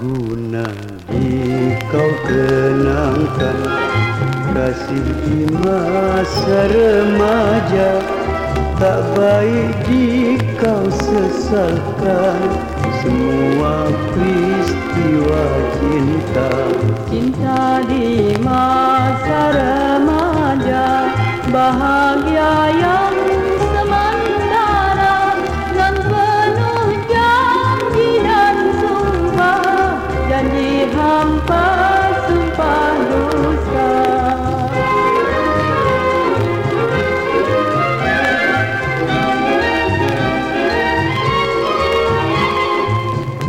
guna di kau kenangkan Kasih di masa remaja. Tak baik di kau sesalkan Semua peristiwa cinta. Cinta di masa remaja Bahagia yang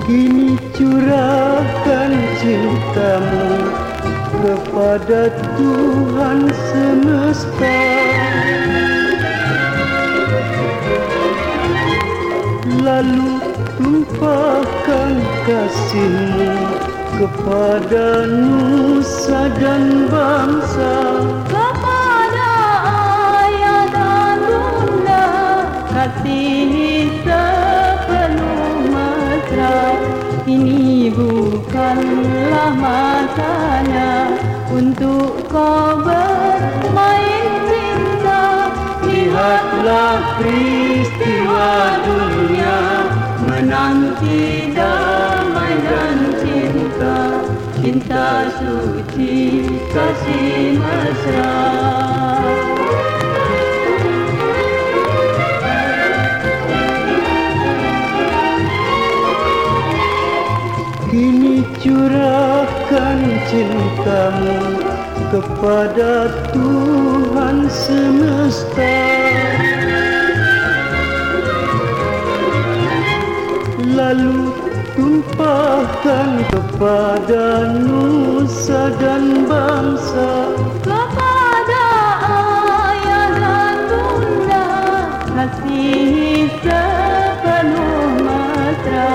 Kini curahkan cintamu kepada Tuhan semesta. Lalu tumpahkan kasihmu kepada nusa dan bangsa. Kepada ayah dan bunda kasih Ini bukanlah masanya untuk kau bermain cinta. Lihatlah peristiwa dunia menanti dan Cinta suci kasih mesra Kini curahkan cintamu kepada Tuhan semesta Lalu tumpahkan kepada nusa dan bangsa. Kepada ayah dan bunda kasih sepenuh mesra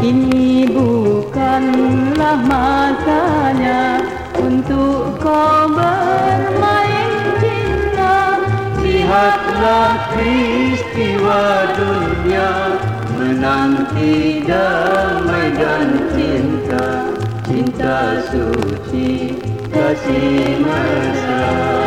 Ini bukanlah masanya untuk kau bermain cinta. Lihatlah peristiwa dunia menanti damai dan cinta Cinta suci kasih mesra